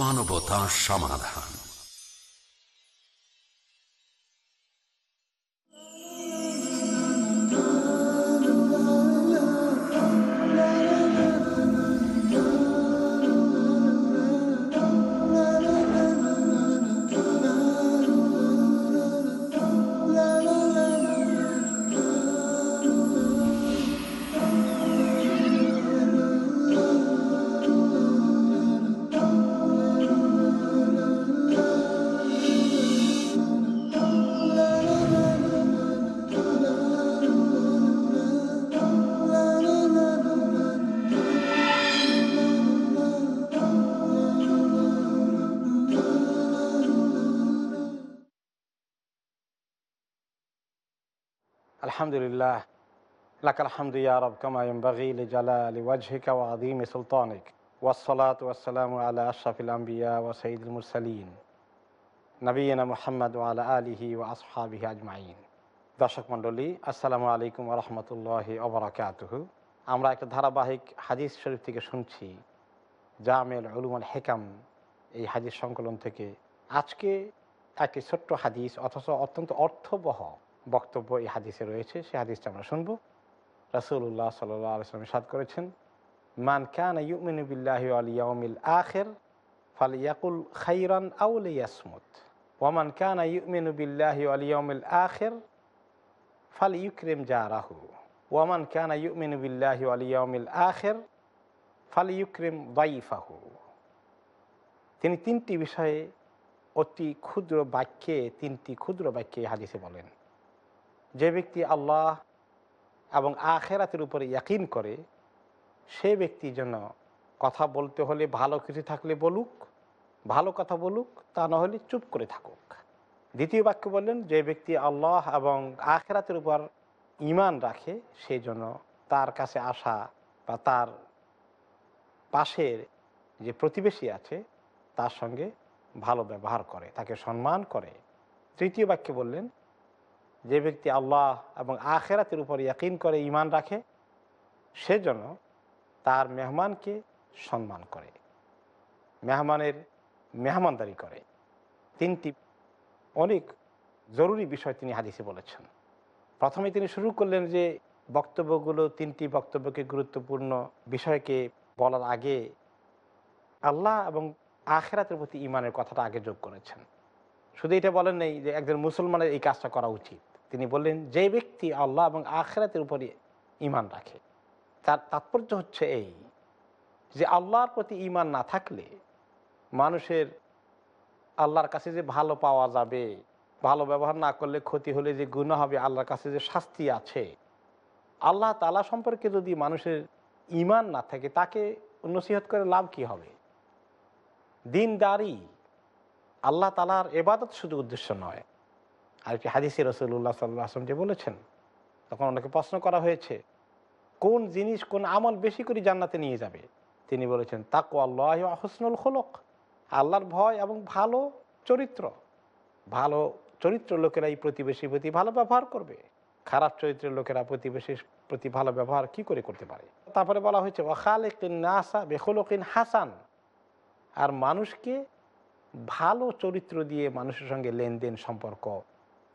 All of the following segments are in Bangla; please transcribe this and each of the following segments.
মানবতা সমাধান। আলহামদুলিল্লাহ, লাকাল হামদু ইয়া রব কামা ইয়ানবাগি লিজালালি ওয়াজহিকা ওয়া আযীমি সুলতানিক। ওয়াসসালাতু ওয়াসসালামু আলা আশরাফিল আম্বিয়া ওয়া সাইয়্যিদিল মুরসালিন। নবিয়িনা মুহাম্মদ ওয়া আলা আলিহি ওয়া আসহাবিহি আজমাইন। দর্শক মণ্ডলী, আসসালামু আলাইকুম রাহমাতুল্লাহি ওয়া বারাকাতুহু। আমরা একটা ধারাবাহিক হাদিস শরীফ থেকে শুনছি, জামেল উলুম আল হেকাম, এই হাদিস সংকলন থেকে। আজকে একটি ছোট্ট হাদিস, অথচ অত্যন্ত অর্থবহ। বক্তব্য এই হাদিসে রয়েছে সে হাদিসটা আমরা শুনব। রাসুল্লাহ সাল্লাম সাদ করেছেন, মান কান ইউমিনু বিল্লাহি আল ইয়াউমিল আখির ফাল ইয়াকুল খাইরান আউল ইয়াসমুত ওয়ামান কান ইউমিনু বিল্লাহি আল ইয়াউমিল আখির ফাল ইউক্রিম জারাহু ওয়ামান কান ইউমিনু বিল্লাহি আল ইয়াউমিল আখির ফাল ইউক্রিম দাইফাহু। তিনি তিনটি বিষয়ে অতি ক্ষুদ্র বাক্যে, তিনটি ক্ষুদ্র বাক্যে হাদিসে বলেন। যে ব্যক্তি আল্লাহ এবং আখেরাতের উপরে ইয়াকিন করে, সে ব্যক্তি যেন কথা বলতে হলে ভালো কিছু থাকলে বলুক, ভালো কথা বলুক, তা না হলে চুপ করে থাকুক। দ্বিতীয় বাক্য বললেন, যে ব্যক্তি আল্লাহ এবং আখেরাতের উপর ইমান রাখে, সে জন্য তার কাছে আসা বা তার পাশের যে প্রতিবেশী আছে, তার সঙ্গে ভালো ব্যবহার করে, তাকে সম্মান করে। তৃতীয় বাক্যে বললেন যে ব্যক্তি আল্লাহ এবং আখেরাতের উপর ইয়াকিন করে ইমান রাখে, সেজন্য তার মেহমানকে সম্মান করে, মেহমানের মেহমানদারি করে। তিনটি অনেক জরুরি বিষয় তিনি হাদিসে বলেছেন। প্রথমে তিনি শুরু করলেন যে বক্তব্যগুলো, তিনটি বক্তব্যকে গুরুত্বপূর্ণ বিষয়কে বলার আগে আল্লাহ এবং আখেরাতের প্রতি ইমানের কথাটা আগে যোগ করেছেন। শুধু এটা বলেন নেই যে একজন মুসলমানের এই কাজটা করা উচিত। তিনি বললেন, যে ব্যক্তি আল্লাহ এবং আখেরাতের উপরে ইমান রাখে, তার তাৎপর্য হচ্ছে এই যে আল্লাহর প্রতি ইমান না থাকলে মানুষের আল্লাহর কাছে যে ভালো পাওয়া যাবে, ভালো ব্যবহার না করলে ক্ষতি হলে যে গুণ হবে, আল্লাহর কাছে যে শাস্তি আছে, আল্লাহ তালা সম্পর্কে যদি মানুষের ইমান না থাকে, তাকে নসিহত করে লাভ কি হবে? দিনদারি আল্লাহ তালার এবাদত শুধু উদ্দেশ্য নয় আর কি হাদিসি রসুল্লাহ সাল্লাহ আসলাম যে বলেছেন, তখন ওনাকে প্রশ্ন করা হয়েছে, কোন জিনিস, কোন আমল বেশি করে জান্নাতে নিয়ে যাবে? তিনি বলেছেন তাকু আল্লাহ হসনুল খোলক। আল্লাহর ভয় এবং ভালো চরিত্র। ভালো চরিত্র লোকেরা এই প্রতিবেশীর প্রতি ভালো ব্যবহার করবে। খারাপ চরিত্রের লোকেরা প্রতিবেশীর প্রতি ভালো ব্যবহার কি করে করতে পারে? তারপরে বলা হয়েছে ওখালেকিন নাসা বেখলকিন হাসান। আর মানুষকে ভালো চরিত্র দিয়ে মানুষের সঙ্গে লেনদেন সম্পর্ক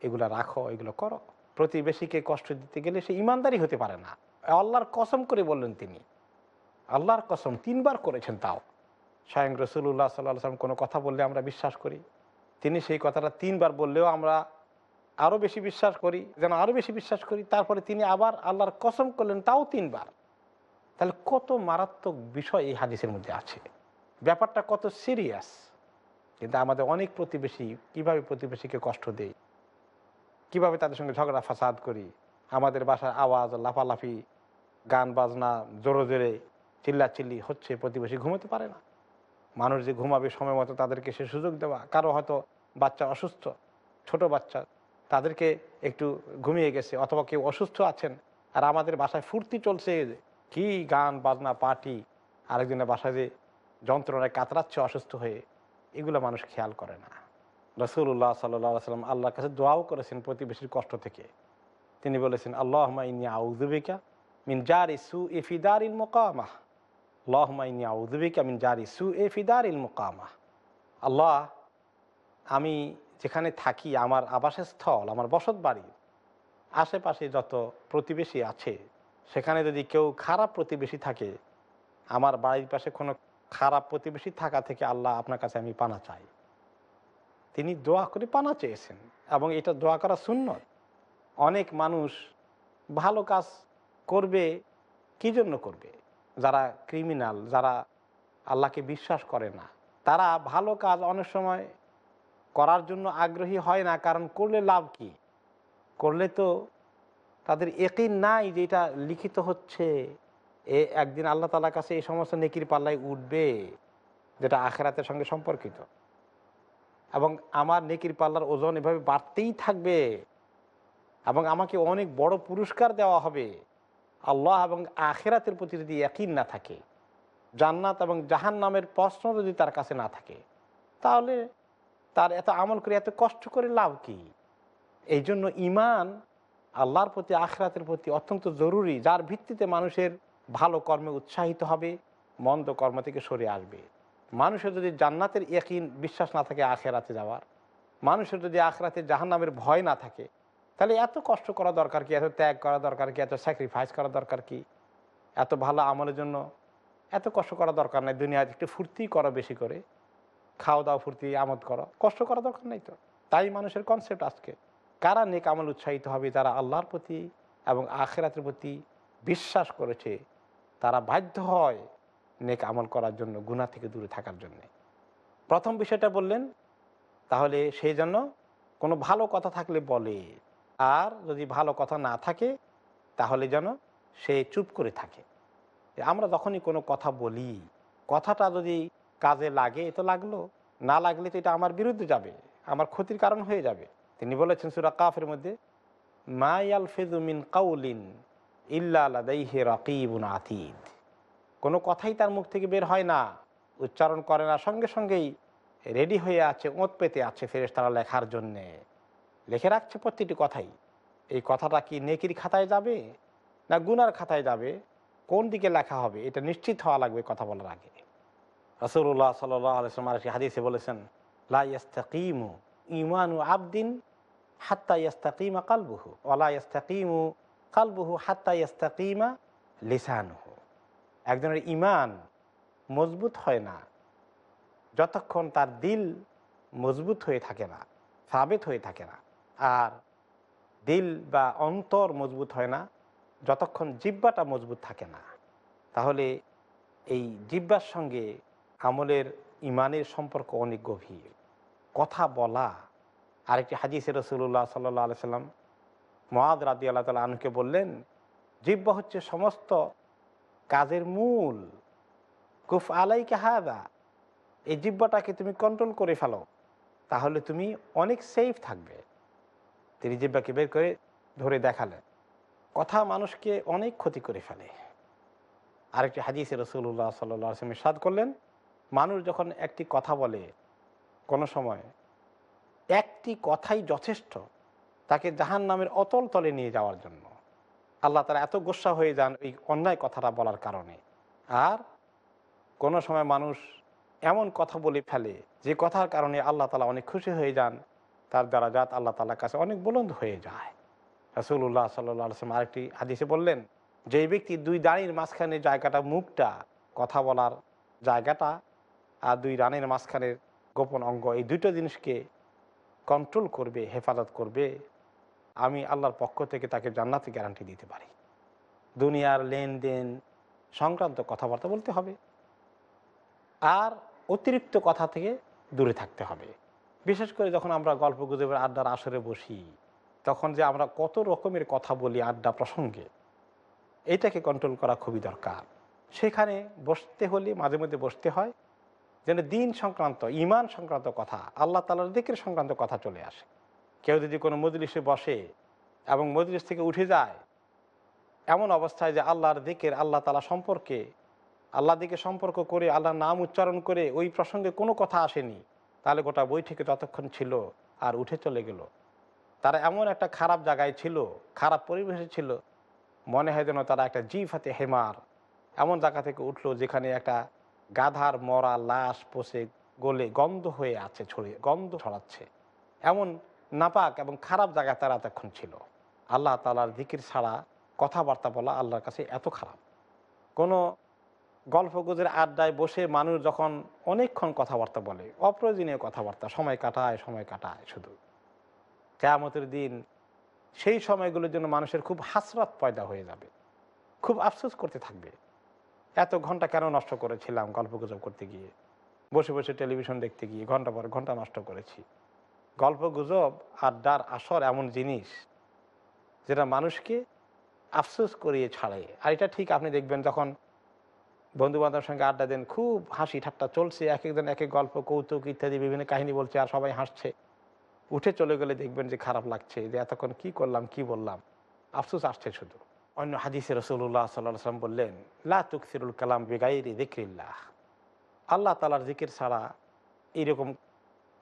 এগুলো রাখো, এগুলো করো। প্রতিবেশীকে কষ্ট দিতে গেলে সে ইমানদারি হতে পারে না। আল্লাহর কসম করে বললেন তিনি। আল্লাহর কসম তিনবার করেছেন তাও। স্বয়ং রসুল্লাহ সাল্লাহ সাল্লাম কোনো কথা বললে আমরা বিশ্বাস করি। তিনি সেই কথাটা তিনবার বললেও আমরা আরও বেশি বিশ্বাস করি, যেন আরও বেশি বিশ্বাস করি। তারপরে তিনি আবার আল্লাহর কসম করলেন তাও তিনবার। তাহলে কত মারাত্মক বিষয় এই হাদিসের মধ্যে আছে। ব্যাপারটা কত সিরিয়াস কিন্তু আমাদের অনেক প্রতিবেশী কীভাবে প্রতিবেশীকে কষ্ট দেই কীভাবে তাদের সঙ্গে ঝগড়া, ফাসাদ করি? আমাদের বাসার আওয়াজ, লাফালাফি, গান, বাজনা, জোরে জোরে চিল্লাচিল্লি হচ্ছে, প্রতিবেশী ঘুমোতে পারে না। মানুষ যে ঘুমাবে সময় মতো তাদেরকে সে সুযোগ দেওয়া, কারও হয়তো বাচ্চা অসুস্থ, ছোট বাচ্চা, তাদেরকে একটু ঘুমিয়ে গেছে অথবা কেউ অসুস্থ আছেন আর আমাদের বাসায় ফুর্তি চলছে, কি গান, বাজনা, পার্টি, আরেকজনের বাসায় যে যন্ত্রণায় কাতরাচ্ছে, অসুস্থ হয়ে, এগুলো মানুষ খেয়াল করে না। রসুল্লাহ সাল্লাহ সাল্লাম আল্লাহর কাছে দোয়াও করেছেন প্রতিবেশীর কষ্ট থেকে। তিনি বলেছেন আল্লাহ ইনি আউজুবিকা মিন জার ইসু ইফিদার ইন মোকামাহ। লহমাইনি আউদ্দিক আমিন জারি সু এ ফিদার ইল মুকামা আল্লাহ, আমি যেখানে থাকি, আমার আবাসের স্থল আমার বসত বাড়ি আশেপাশে যত প্রতিবেশী আছে, সেখানে যদি কেউ খারাপ প্রতিবেশী থাকে, আমার বাড়ির পাশে কোনো খারাপ প্রতিবেশী থাকা থেকে আল্লাহ আপনার কাছে আমি পানা চাই। তিনি দোয়া করে পানা চেয়েছেন এবং এটা দোয়া করা শূন্য অনেক মানুষ ভালো কাজ করবে, কি জন্য করবে? যারা ক্রিমিনাল যারা আল্লাহকে বিশ্বাস করে না, তারা ভালো কাজ অনেক সময় করার জন্য আগ্রহী হয় না, কারণ করলে লাভ কি? করলে তো তাদের একই নাই যে এটা লিখিত হচ্ছে। এ একদিন আল্লাহ তালার কাছে এই সমস্ত নেকির পাল্লায় উঠবে, যেটা আখেরাতের সঙ্গে সম্পর্কিত। এবং আমার নেকির পাল্লার ওজন এভাবে বাড়তেই থাকবে এবং আমাকে অনেক বড় পুরস্কার দেওয়া হবে। আল্লাহ এবং আখেরাতের প্রতি যদি একই না থাকে, জান্নাত এবং জাহান নামের প্রশ্ন যদি তার কাছে না থাকে, তাহলে তার এত আমল করে এত কষ্ট করে লাভ কি? এই জন্য ইমান আল্লাহর প্রতি, আখরাতের প্রতি অত্যন্ত জরুরি, যার ভিত্তিতে মানুষের ভালো কর্মে উৎসাহিত হবে, মন্দ কর্ম থেকে সরে আসবে। মানুষের যদি জান্নাতের একই বিশ্বাস না থাকে আখেরাতে যাওয়ার, মানুষের যদি আখরাতে জাহান্নামের ভয় না থাকে, তাহলে এত কষ্ট করা দরকার কি? এত ত্যাগ করা দরকার কি? এত স্যাক্রিফাইস করা দরকার কি? এত ভালো আমলের জন্য এত কষ্ট করা দরকার নাই দুনিয়াতে, একটু ফুর্তি করো বেশি করে। খাওয়া দাওয়া ফুর্তি, আমদ করো। কষ্ট করা দরকার নেই তো। তাই মানুষের কনসেপ্ট আজকে, কারা নেক আমল উৎসাহিত হবে যারা আল্লাহর প্রতি এবং আখেরাতের প্রতি বিশ্বাস করেছে, তারা বাধ্য হয় নেক আমল করার জন্য গুণা থেকে দূরে থাকার জন্য। প্রথম বিষয়টা বললেন, তাহলে সেই জন্য কোনো ভালো কথা থাকলে বলে, আর যদি ভালো কথা না থাকে, তাহলে যেন সে চুপ করে থাকে। আমরা যখনই কোনো কথা বলি, কথাটা যদি কাজে লাগে তো লাগল, না লাগলে তো এটা আমার বিরুদ্ধে যাবে, আমার ক্ষতির কারণ হয়ে যাবে। তিনি বলেছেন সুরা কাফের মধ্যে মায়াল ফেজুমিন কাউলিন ইল্লা ইল্লাহে রকিবুন আতিদ। কোনো কথাই তার মুখ থেকে বের হয় না। উচ্চারণ করে না, সঙ্গে সঙ্গেই রেডি হয়ে আছে, ওঁত পেতে আছে ফেরেস তারা লেখার জন্যে। লেখে রাখছে প্রতিটি কথাই। এই কথাটা কি নেকির খাতায় যাবে, না গুনার খাতায় যাবে? কোন দিকে লেখা হবে? এটা নিশ্চিত হওয়া লাগবে কথা বলার আগে। রসুল্লাহ সাল্লাম আর হাদিসে বলেছেন, লা ইয়াস্তাকিমু ইমানু আবদিন হাত্তা ইয়াস্তাকিমা কালবুহু ওলা ইয়াস্তাকিমু কালবুহু হাত্তা ইয়াস্তাকিমা লিসানুহু। একজনের ইমান মজবুত হয় না, যতক্ষণ তার দিল মজবুত হয়ে থাকে না, সাবেত হয়ে থাকে না, আর দিল বা অন্তর মজবুত হয় না, যতক্ষণ জিব্বাটা মজবুত থাকে না, তাহলে এই জিব্বার সঙ্গে আমলের ইমানের সম্পর্ক অনেক গভীর। কথা বলা, আরেকটি হাজিসে রসুল্লাহ সাল্লাহ আলি সাল্লাম মহাদ রাদি আল্লাহ তালা আনুকে বললেন জিব্বা হচ্ছে সমস্ত কাজের মূল। কুফ আলাই কাহাদা এই জিব্বাটাকে তুমি কন্ট্রোল করে ফেলো, তাহলে তুমি অনেক সেফ থাকবে। তিনি জিব্বাকে বের করে ধরে দেখালেন। কথা মানুষকে অনেক ক্ষতি করে ফেলে। আরেকটি হাদিসে রসুল্লাহ সাল্লাহ আসলাম সাদ করলেন, মানুষ যখন একটি কথা বলে, কোনো সময় একটি কথাই যথেষ্ট, তাকে জাহান নামের অতল তলে নিয়ে যাওয়ার জন্য। আল্লাহ তারা এত গোসা হয়ে যান এই অন্যায় কথাটা বলার কারণে। আর কোনো সময় মানুষ এমন কথা বলে ফেলে, যে কথার কারণে আল্লাহ তালা অনেক খুশি হয়ে যান, তার দ্বারা জাত আল্লাহ তালার কাছে অনেক বুলন্দ হয়ে যায়। রসুল্লাহ সাল্লাহ আসলাম আরেকটি হাদিসে বললেন, যে ব্যক্তি দুই দাঁড়ির মাঝখানে জায়গাটা মুখটা, কথা বলার জায়গাটা, আর দুই রানের মাঝখানের গোপন অঙ্গ, এই দুটো জিনিসকে কন্ট্রোল করবে, হেফাজত করবে আমি আল্লাহর পক্ষ থেকে তাকে জান্নাতি গ্যারান্টি দিতে পারি। দুনিয়ার লেনদেন সংক্রান্ত কথাবার্তা বলতে হবে। আর অতিরিক্ত কথা থেকে দূরে থাকতে হবে। বিশেষ করে যখন আমরা গল্প গুজবের আড্ডার আসরে বসি, তখন যে আমরা কত রকমের কথা বলি আড্ডা প্রসঙ্গে, এটাকে কন্ট্রোল করা খুবই দরকার। সেখানে বসতে হলে, মাঝে মধ্যে বসতে হয়, যেন দিন সংক্রান্ত ইমান সংক্রান্ত কথা, আল্লাহ তালার দিকের সংক্রান্ত কথা চলে আসে। কেউ যদি কোনো মজলিসে বসে এবং মজলিস থেকে উঠে যায়, এমন অবস্থায় যে আল্লাহর দিকের আল্লাহ তালা সম্পর্কে আল্লাহ দিকে সম্পর্ক করে, আল্লাহর নাম উচ্চারণ করে ওই প্রসঙ্গে কোনো কথা আসেনি, তাহলে গোটা বৈঠকে ততক্ষণ ছিল আর উঠে চলে গেল। তারা এমন একটা খারাপ জায়গায় ছিল, খারাপ পরিবেশে ছিল, মনে হয় যেন তারা একটা জিফ হাতে হেমার এমন জায়গা থেকে উঠল যেখানে একটা গাধার মরা লাশ পচে গলে গন্ধ হয়ে আছে, ছড়িয়ে গন্ধ ছড়াচ্ছে। এমন নাপাক এবং খারাপ জায়গায় তারা এতক্ষণ ছিল। আল্লাহ তালার দিকির ছাড়া কথাবার্তা বলা আল্লাহর কাছে এত খারাপ। কোনো গল্প গুজের আড্ডায় বসে মানুষ যখন অনেকক্ষণ কথাবার্তা বলে, অপ্রয়োজনীয় কথাবার্তা, সময় কাটায় সময় কাটায় শুধু। কেয়ামতের দিন সেই সময়গুলোর জন্য মানুষের খুব হাসরাত পয়দা হয়ে যাবে। খুব আফসোস করতে থাকবে। এত ঘণ্টা কেন নষ্ট করেছিলাম গল্প গুজব করতে গিয়ে? বসে বসে টেলিভিশন দেখতে গিয়ে ঘণ্টা পর ঘণ্টা নষ্ট করেছি। গল্প গুজব আড্ডার আসর এমন জিনিস যেটা মানুষকে আফসোস করিয়ে ছাড়ে। আর এটা ঠিক আপনি দেখবেন যখন বন্ধু বান্ধবের সঙ্গে আড্ডা দেন, খুব হাসি ঠাট্টা চলছে এক একজন এক এক গল্প, কৌতুক ইত্যাদি, বিভিন্ন কাহিনী বলছে, আর সবাই হাসছে। উঠে চলে গেলে দেখবেন যে খারাপ লাগছে, যে এতক্ষণ কি করলাম, কি বললাম। আফসোস আসছে শুধু। অন্য হাদিসে রসুল্লাহ সাল্লাহ সাল্লাম বললেন, লা তুকসিরুল কালাম বেগাইরি দিক্রিল্লাহ আল্লাহ তালার জিকির ছাড়া এইরকম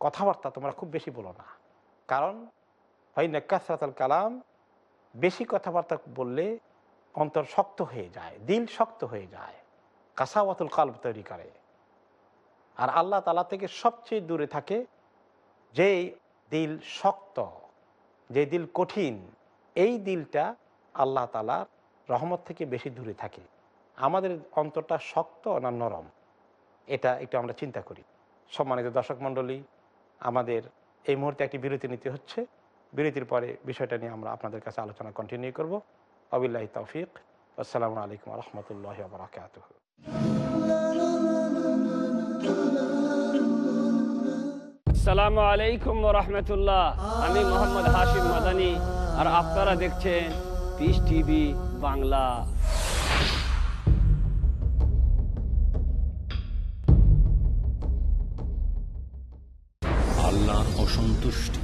কথাবার্তা তোমরা খুব বেশি বলো না। কারণ হয় না কালাম, বেশি কথাবার্তা বললে অন্তর শক্ত হয়ে যায়, দিল শক্ত হয়ে যায়, কাসাওয়াতুল কাল্ব তৈরি করে। আর আল্লাহ তালা থেকে সবচেয়ে দূরে থাকে যেই দিল শক্ত যে দিল কঠিন, এই দিলটা আল্লাহ তালার রহমত থেকে বেশি দূরে থাকে। আমাদের অন্তরটা শক্ত না নরম? এটা একটু আমরা চিন্তা করি। সম্মানিত দর্শক মণ্ডলী আমাদের এই মুহূর্তে একটি বিরতি নিতে হচ্ছে। বিরতির পরে বিষয়টা নিয়ে আমরা আপনাদের কাছে আলোচনা কন্টিনিউ করব। আবিল্লাহি তৌফিক। আসসালামু আলাইকুম রহমতুল্লাহ বরাকাত আসসালামু আলাইকুম রহমতুল্লাহ। আমি মোহাম্মদ হাশিম মাদানি। আর আপনারা দেখছেন পিস টিভি বাংলা। আল্লাহর অসন্তুষ্টি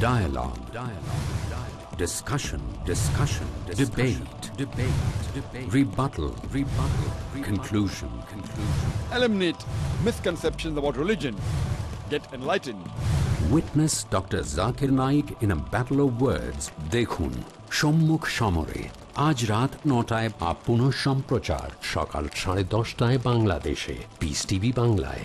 Dialogue. Dialogue. Dialogue. Discussion. Discussion. Debate. Debate. Debate. Rebuttal. Rebuttal. Conclusion. Conclusion. eliminate misconceptions about religion. Get enlightened. Witness Dr. Zakir Naik in a battle of words. দেখুন সম্মুখ সমরে আজ রাত নটায় বা পুনঃ সম্প্রচার সকাল সাড়ে দশটায় বাংলাদেশে পিস টিভি বাংলায়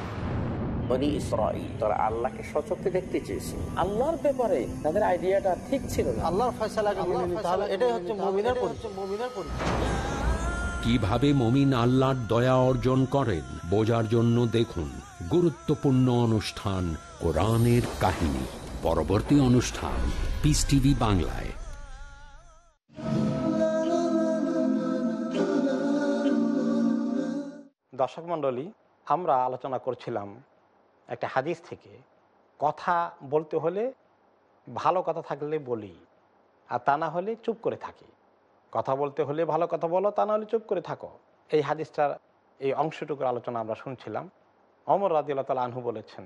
বনি ইসরাইল তারা আল্লাহকে সচক্ষে দেখতে চেয়েছে। আল্লাহর ব্যাপারে তাদের আইডিয়াটা ঠিক ছিল না। আল্লাহর ফয়সালাকে মেনে এটাই হচ্ছে মুমিনের পরিচয়। মুমিনের পরিচয়। কীভাবে মমিন আল্লাহর দয়া অর্জন করেন বোঝার জন্য দেখুন গুরুত্বপূর্ণ অনুষ্ঠান কোরআনের কাহিনী। পরবর্তী অনুষ্ঠান পিস টিভি বাংলায়। দর্শক মণ্ডলী আমরা আলোচনা করছিলাম একটা হাদিস থেকে কথা বলতে হলে ভালো কথা থাকলে বলি, আর তা না হলে চুপ করে থাকি। কথা বলতে হলে ভালো কথা বলো, তা না হলে চুপ করে থাকো। এই হাদিসটার এই অংশটুকুর আলোচনা আমরা শুনছিলাম। অমর রাদিল্লা তাল আনহু বলেছেন,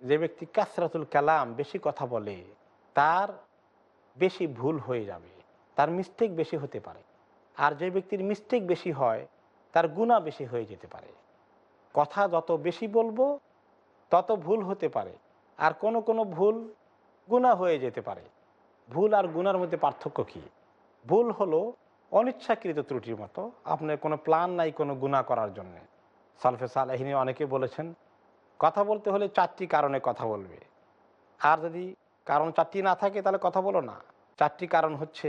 যে ব্যক্তি কাসরাতুল কালাম বেশি কথা বলে, তার বেশি ভুল হয়ে যাবে, তার মিস্টেক বেশি হতে পারে। আর যে ব্যক্তির মিস্টেক বেশি হয়, তার গুণা বেশি হয়ে যেতে পারে। কথা যত বেশি বলব তত ভুল হতে পারে। আর কোনো কোনো ভুল গুণা হয়ে যেতে পারে। ভুল আর গুনার মধ্যে পার্থক্য কী? ভুল হলো অনিচ্ছাকৃত ত্রুটির মতো। আপনার কোনো প্ল্যান নাই কোনো গুণা করার জন্যে। সালফে সালাহিনী অনেকে বলেছেন, কথা বলতে হলে চারটি কারণে কথা বলবে। আর যদি কারণ চারটি না থাকে তাহলে কথা বলো না। চারটি কারণ হচ্ছে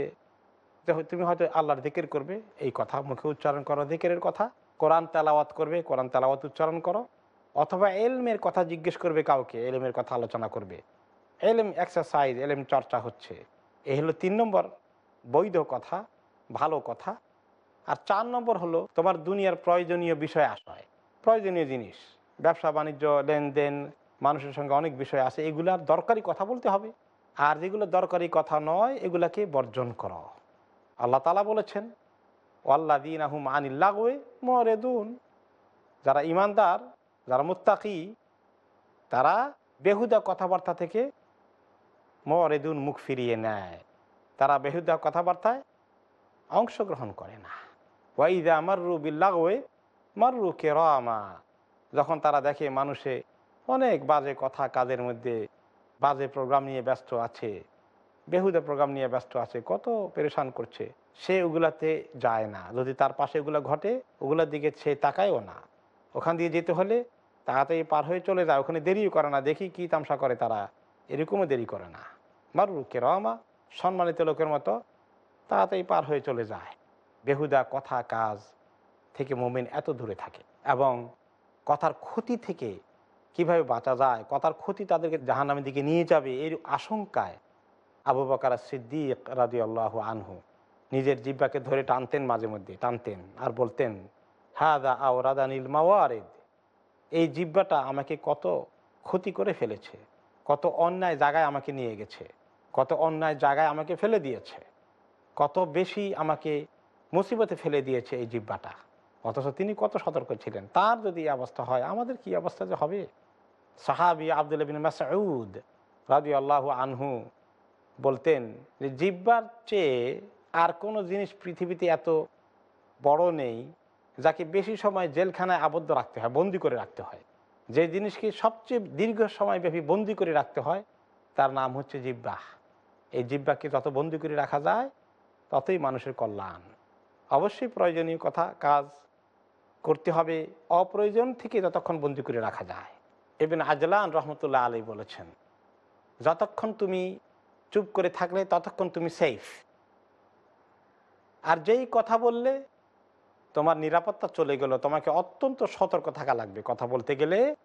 তুমি হয়তো আল্লাহর দিকের করবে, এই কথা মুখে উচ্চারণ করো দিকের কথা। কোরআন তেলাওয়াত করবে, কোরআন তেলাওয়াত উচ্চারণ করো। অথবা এলমের কথা জিজ্ঞেস করবে কাউকে, এলমের কথা আলোচনা করবে। এলএম এক্সারসাইজ এলএম চর্চা হচ্ছে। এ হলো তিন নম্বর বৈধ কথা, ভালো কথা। আর চার নম্বর হলো তোমার দুনিয়ার প্রয়োজনীয় বিষয় আশয় প্রয়োজনীয় জিনিস, ব্যবসা, বাণিজ্য, লেনদেন, মানুষের সঙ্গে অনেক বিষয় আছে এগুলার দরকারি কথা বলতে হবে। আর যেগুলো দরকারি কথা নয়, এগুলাকে বর্জন করো। আল্লাহ তালা বলেছেন আল্লাহ দিন আহুম আনিল্লাগোয়ে মরেদুন। যারা ইমানদার যারা মুত্তাকি, তারা বেহুদা কথাবার্তা থেকে মরেদুন মুখ ফিরিয়ে নেয়। তারা বেহুদা কথাবার্তায় অংশগ্রহণ করে না। ওয়াইদা মাররু বিল্লাগোয়ে মাররু কে রামা যখন তারা দেখে মানুষে অনেক বাজে কথা কাজের মধ্যে বাজে প্রোগ্রাম নিয়ে ব্যস্ত আছে, বেহুদা প্রোগ্রাম নিয়ে ব্যস্ত আছে, কত পেরেশান করছে, সে ওগুলাতে যায় না। যদি তার পাশে ওগুলো ঘটে, ওগুলোর দিকে সে তাকায়ও না। ওখান দিয়ে যেতে হলে তাড়াতাড়ি পার হয়ে চলে যায়, ওখানে দেরিও করে না, দেখি কি তামসা করে তারা। এরকমও দেরি করে না। মারু কে রমা সম্মানিত লোকের মতো তাড়াতাড়ি পার হয়ে চলে যায়। বেহুদা কথা কাজ থেকে মোমেন এত দূরে থাকে এবং কথার ক্ষতি থেকে কীভাবে বাঁচা যায়, কথার ক্ষতি তাদেরকে জাহান্নামের দিকে নিয়ে যাবে, এর আশঙ্কায় আবু বকার সিদ্দিক রাজি আল্লাহ আনহু নিজের জিব্বাকে ধরে টানতেন মাঝে মধ্যে, টানতেন আর বলতেন হা দা আও রাদানিল মাওয়ারেদ। এই জিব্বাটা আমাকে কত ক্ষতি করে ফেলেছে, কত অন্যায় জায়গায় আমাকে নিয়ে গেছে, কত অন্যায় জায়গায় আমাকে ফেলে দিয়েছে, কত বেশি আমাকে মুসিবতে ফেলে দিয়েছে এই জিব্বাটা অথচ তিনি কত সতর্ক ছিলেন। তার যদি এই অবস্থা হয়, আমাদের কি অবস্থা যে হবে? সাহাবি আবদুল বিন মাসউদ রাজি আল্লাহ আনহু বলতেন যে জিব্বার চেয়ে আর কোনো জিনিস পৃথিবীতে এত বড় নেই যাকে বেশি সময় জেলখানায় আবদ্ধ রাখতে হয়, বন্দি করে রাখতে হয়। যে জিনিসকে সবচেয়ে দীর্ঘ সময় ব্যাপী বন্দি করে রাখতে হয়, তার নাম হচ্ছে জিব্বাহ। এই জিব্বাকে যত বন্দি করে রাখা যায়, ততই মানুষের কল্যাণ। অবশ্যই প্রয়োজনীয় কথা, কাজ করতে হবে। অপ্রয়োজন থেকে যতক্ষণ বন্দি করে রাখা যায়। এবেন আজলান রহমতুল্লাহ আলী বলেছেন, যতক্ষণ তুমি চুপ করে থাকলে, ততক্ষণ তুমি সেফ আর যেই কথা বললে তোমার নিরাপত্তা চলে গেল, তোমাকে অত্যন্ত সতর্ক থাকা লাগবে কথা বলতে গেলে।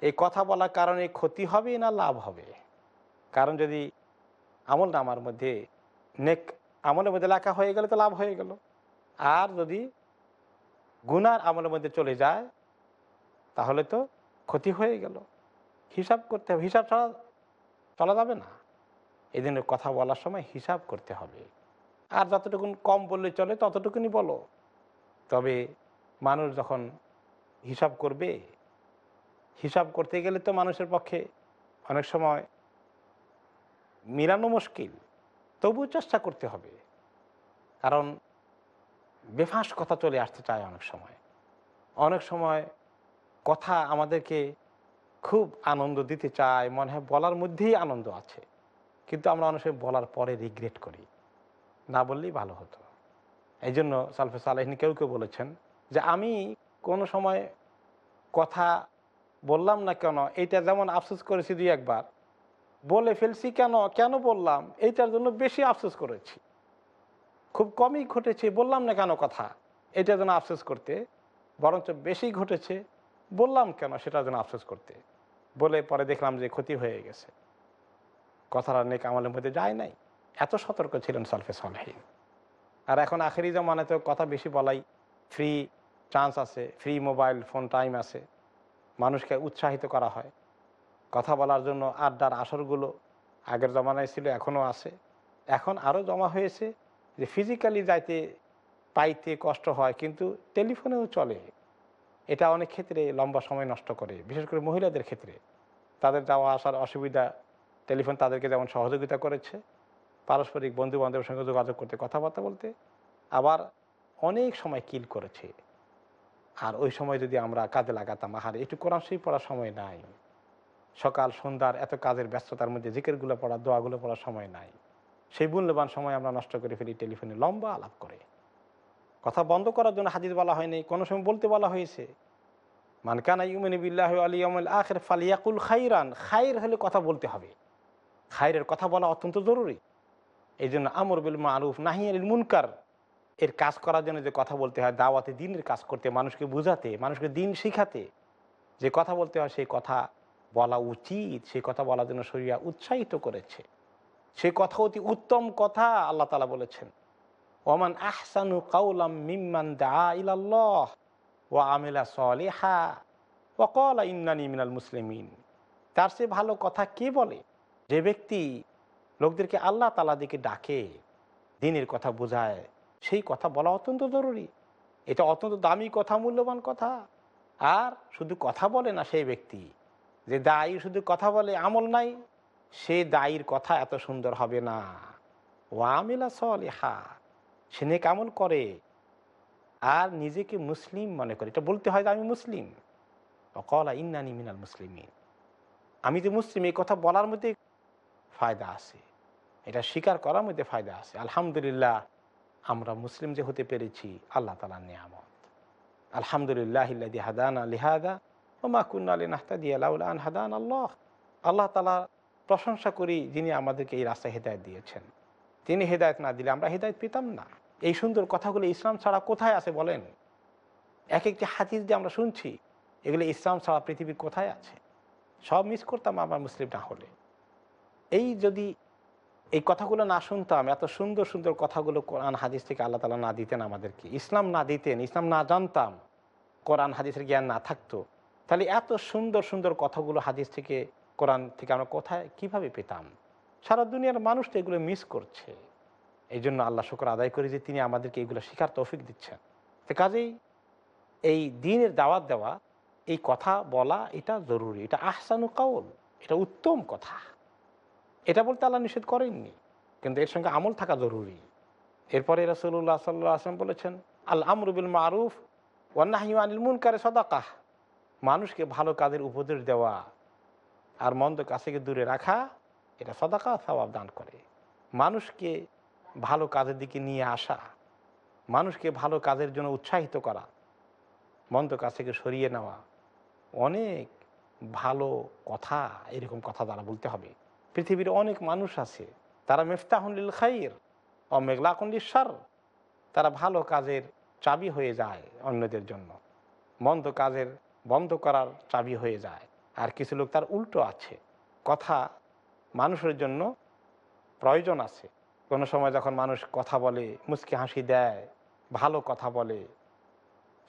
এই কথা বলার কারণে ক্ষতি হবে না লাভ হবে। কারণ যদি আমল নামার মধ্যে নেক আমলের মধ্যে লেখা হয়ে গেলে তো লাভ হয়ে গেল। আর যদি গুনার আমলের মধ্যে চলে যায়, তাহলে তো ক্ষতি হয়ে গেল। হিসাব করতে হবে, হিসাব ছাড়া চলা যাবে না। জন্য কথা বলার সময় হিসাব করতে হবে। আর যতটুকুন কম বললে চলে ততটুকুনি বলো। তবে মানুষ যখন হিসাব করবে, হিসাব করতে গেলে তো মানুষের পক্ষে অনেক সময় মিলানো মুশকিল। তবু চেষ্টা করতে হবে। কারণ বেফাঁস কথা চলে আসতে চায় অনেক সময়। অনেক সময় কথা আমাদেরকে খুব আনন্দ দিতে চায়, মনে হয় বলার মধ্যেই আনন্দ আছে। কিন্তু আমরা অনেক সময় বলার পরে রিগ্রেট করি। না বললেই ভালো হতো। এই জন্য সালফে সালাহিন কেউ কেউ বলেছেন যে আমি কোনো সময় কথা বললাম না কেন, এইটা যেমন আফসোস করেছি দুই একবার, বলে ফেলছি কেন কেন বললাম, এইটার জন্য বেশি আফসোস করেছি। খুব কমই ঘটেছে, বললাম না কেন কথা এটা যেন আফসোস করতে, বরঞ্চ বেশি ঘটেছে, বললাম কেন, সেটা যেন আফসোস করতে। বলে পরে দেখলাম যে ক্ষতি হয়ে গেছে। কথাটা নেক আমলের মধ্যে যায় নাই। এত সতর্ক ছিলেন সালফে সালহীন আর এখন আখেরি জমানে তো কথা বেশি বলাই ফ্রি চান্স আছে ফ্রি মোবাইল ফোন টাইম আছে। মানুষকে উৎসাহিত করা হয়। কথা বলার জন্য আড্ডার আসরগুলো আগের জমানায় ছিল, এখনও আছে। এখন আরও জমা হয়েছে যে ফিজিক্যালি যাইতে, পাইতে কষ্ট হয়, কিন্তু টেলিফোনেও চলে। এটা অনেক ক্ষেত্রে লম্বা সময় নষ্ট করে, বিশেষ করে মহিলাদের ক্ষেত্রে। তাদের যাওয়া আসার অসুবিধা টেলিফোন তাদেরকে যেমন সহযোগিতা করেছে পারস্পরিক বন্ধু বান্ধবের সঙ্গে যোগাযোগ করতে, কথাবার্তা বলতে আবার অনেক সময় কিল করেছে। আর ওই সময় যদি আমরা কাজে লাগাতাম, আহার, একটু কোরআন শরীফ পড়ার সময় নাই। সকাল, সন্ধ্যার এত কাজের ব্যস্ততার মধ্যে জিকেরগুলো পড়া, দোয়াগুলো পড়ার সময় নাই। সেই মূল্যবান সময় আমরা নষ্ট করে ফেলি, টেলিফোনে লম্বা আলাপ করে। কথা বন্ধ করার জন্য হাজির বলা হয়নি, কোনো সময় বলতে বলা হয়েছে। মানকানা ইউমিন বিল্লাহ আলিয়ামুল আখের ফালিয়াকুল খাইরান, খাইর হলে কথা বলতে হবে। খাইরের কথা বলা অত্যন্ত জরুরি। এই জন্য আমর বিল মারুফ নাহিয়াল মুনকার। এর কাজ করার জন্য যে কথা বলতে হয়, দাওয়াতে দিনের কাজ করতে, মানুষকে বুঝাতে, মানুষকে দিন শিখাতে, যে কথা বলতে হয় সেই কথা বলা উচিত, সেই কথা বলার জন্য শরিয়া উৎসাহিত করেছে। সেই কথা অতি উত্তম কথা আল্লাহ তালা বলেছেন। ওমান আহসানু কাউলাম মিম্মান দা ইলাল্লাহ ও আমেলা সলিহা ও কলা ইন্নানি মিনাল মুসলিমিন। তার সে ভালো কথা কে বলে? যে ব্যক্তি লোকদেরকে আল্লাহ তালা দিকে ডাকে, দিনের কথা বোঝায়। সেই কথা বলা অত্যন্ত জরুরি। এটা অত্যন্ত দামি কথা, মূল্যবান কথা। আর শুধু কথা বলে না সেই ব্যক্তি, যে দায়ী শুধু কথা বলে, আমল নাই, সে দায়ীর কথা এত সুন্দর হবে না। ওয়ামিলা সলিহা, সে নেক আমল করে। আর নিজেকে মুসলিম মনে করে। এটা বলতে হয় যে আমি মুসলিম। অকলা ইন্নানি মিনাল মুসলিমিন। আমি যে মুসলিম, এই কথা বলার মধ্যে ফায়দা আছে। এটা স্বীকার করার মধ্যে ফায়দা আছে। আলহামদুলিল্লাহ, আমরা মুসলিম যে হতে পেরেছি, আল্লাহ তালার নিয়ামত। আলহামদুলিল্লাহ হাদান লিহাদা ওমা কুন্না আলী নাহতাদি আন হাদান আল্লাহ। আল্লাহ তালা প্রশংসা করি যিনি আমাদেরকে এই রাস্তায় হেদায়ত দিয়েছেন। তিনি হেদায়ত না দিলে আমরা হেদায়ত পেতাম না। এই সুন্দর কথাগুলো ইসলাম ছাড়া কোথায় আছে বলেন? এক একটি হাদিস দিয়ে আমরা শুনছি, এগুলো ইসলাম ছাড়া পৃথিবীর কোথায় আছে? সব মিস করতাম আমরা মুসলিম না হলে। এই যদি এই কথাগুলো না শুনতাম, এত সুন্দর সুন্দর কথাগুলো কোরআন হাদিস থেকে আল্লাহ তালা না দিতেন আমাদেরকে। ইসলাম না দিতেন, ইসলাম না জানতাম, কোরআন হাদিসের জ্ঞান না থাকতো। তাহলে এত সুন্দর সুন্দর কথাগুলো হাদিস থেকে, কোরআন থেকে আমরা কোথায়, কীভাবে পেতাম? সারা দুনিয়ার মানুষ তো এগুলো মিস করছে। এই জন্য আল্লাহ শুক্র আদায় করি যে তিনি আমাদেরকে এগুলো শেখার তৌফিক দিচ্ছেন। তো কাজেই এই দিনের দাওয়াত দেওয়া, এই কথা বলা, এটা জরুরি। এটা আহসানু কাউল, এটা উত্তম কথা। এটা বলতে আল্লাহ নিষেধ করেননি, কিন্তু এর সঙ্গে আমল থাকা জরুরি। এরপরে রসুল্লাহ সাল্লাহ আসলাম বলেছেন আল আমরুবিল মারুফ ওয়ান্নাহি আনিল মুনকারে সদাকাহ। মানুষকে ভালো কাজের উপদেশ দেওয়া আর মন্দ কাছে দূরে রাখা, এটা সদাকা সবাব দান করে। মানুষকে ভালো কাজের দিকে নিয়ে আসা, মানুষকে ভালো কাজের জন্য উৎসাহিত করা, মন্দ কাছ থেকে সরিয়ে নেওয়া, অনেক ভালো কথা এরকম কথা তারা বলতে হবে। পৃথিবীর অনেক মানুষ আছে। তারা মেফতাহুল্লিল খাইর ও সার তারা ভালো কাজের চাবি হয়ে যায় অন্যদের জন্য। মন্দ কাজের বন্ধ করার চাবি হয়ে যায়। আর কিছু লোক তার উল্টো আছে। কথা মানুষের জন্য প্রয়োজন আছে। কোনো সময় যখন মানুষ কথা বলে, মুচকি হাসি দেয়, ভালো কথা বলে,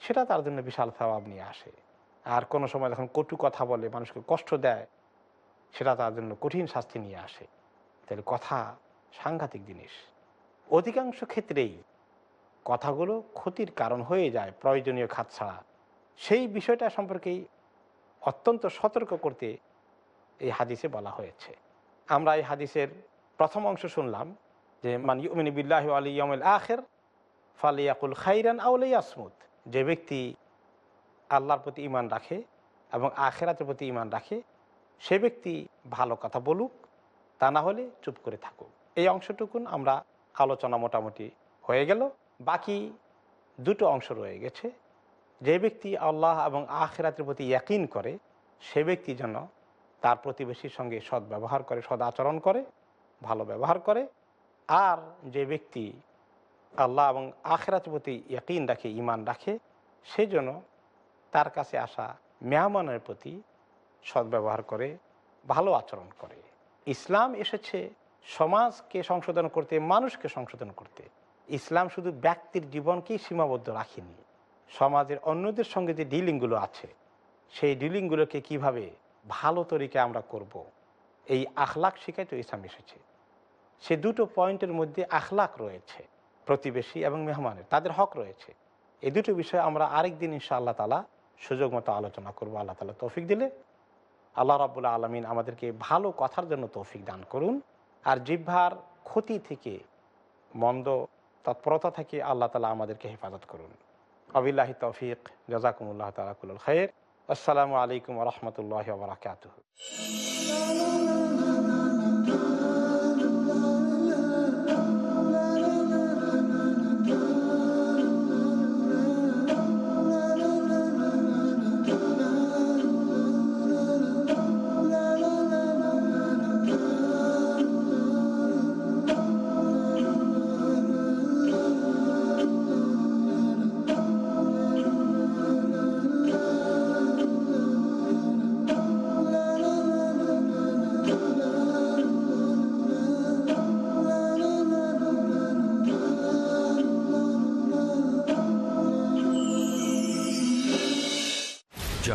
সেটা তার জন্য বিশাল স্বভাব নিয়ে আসে। আর কোনো সময় যখন কটু কথা বলে, মানুষকে কষ্ট দেয় সেটা তার জন্য কঠিন শাস্তি নিয়ে আসে। তাহলে কথা সাংঘাতিক জিনিস। অধিকাংশ ক্ষেত্রেই কথাগুলো ক্ষতির কারণ হয়ে যায় প্রয়োজনীয় খাত ছাড়া। সেই বিষয়টা সম্পর্কেই অত্যন্ত সতর্ক করতে এই হাদিসে বলা হয়েছে। আমরা এই হাদিসের প্রথম অংশ শুনলাম যে, মান ইউমিনী বিল্লাহ আলী ইয়মুল আখের ফালিয়াকুল খাইরান আউলাই আসমুদ যে ব্যক্তি আল্লাহর প্রতি ইমান রাখে এবং আখেরাতের প্রতি ইমান রাখে সে ব্যক্তি ভালো কথা বলুক, তা না হলে চুপ করে থাকুক। এই অংশটুকুন আমরা আলোচনা মোটামুটি হয়ে গেল। বাকি দুটো অংশ রয়ে গেছে। যে ব্যক্তি আল্লাহ এবং আখেরাতের প্রতি ইয়াকিন করে, সে ব্যক্তি যেন তার প্রতিবেশীর সঙ্গে সৎ ব্যবহার করে সদ আচরণ করে, ভালো ব্যবহার করে। আর যে ব্যক্তি আল্লাহ এবং আখেরাতের প্রতি ইয়াকিন রাখে ইমান রাখে, সে যেন তার কাছে আসা মেহমানের প্রতি সদ্ব্যবহার করে, ভালো আচরণ করে। ইসলাম এসেছে সমাজকে সংশোধন করতে, মানুষকে সংশোধন করতে। ইসলাম শুধু ব্যক্তির জীবনকেই সীমাবদ্ধ রাখেনি। সমাজের অন্যদের সঙ্গে যে ডিলিংগুলো আছে, সেই ডিলিংগুলোকে কীভাবে ভালো তরিকে আমরা করব। এই আখলাক শিখাই তো ইসলাম এসেছে। সে দুটো পয়েন্টের মধ্যে আখলাক রয়েছে, প্রতিবেশী এবং মেহমানের, তাদের হক রয়েছে। এই দুটো বিষয়ে আমরা আরেক দিন ইনশাআল্লাহ তালা সুযোগ মতো আলোচনা করব। আল্লাহ তালা তৌফিক দিলে আল্লাহ রাবুল্লাহ আলমিন আমাদেরকে ভালো কথার জন্য তৌফিক দান করুন। আর জিহ্বার ক্ষতি থেকে, মন্দ তৎপরতা থেকে আল্লাহ তালা আমাদেরকে হেফাজত করুন। আবিল্লাহি তৌফিক জাজাকুমুল্লাহ তালাকুল খৈর আসসালামু আলাইকুম রহমতুল্লাহ বারকাত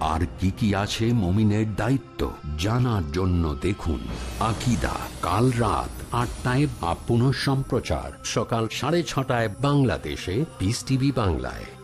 আর কি কি আছে মমিনের দায়িত্ব জানার জন্য দেখুন আকিদা, কাল রাত আটটায় বা পুনঃ সম্প্রচার সকাল সাড়ে ছটায় বাংলাদেশে পিস টিভি বাংলায়।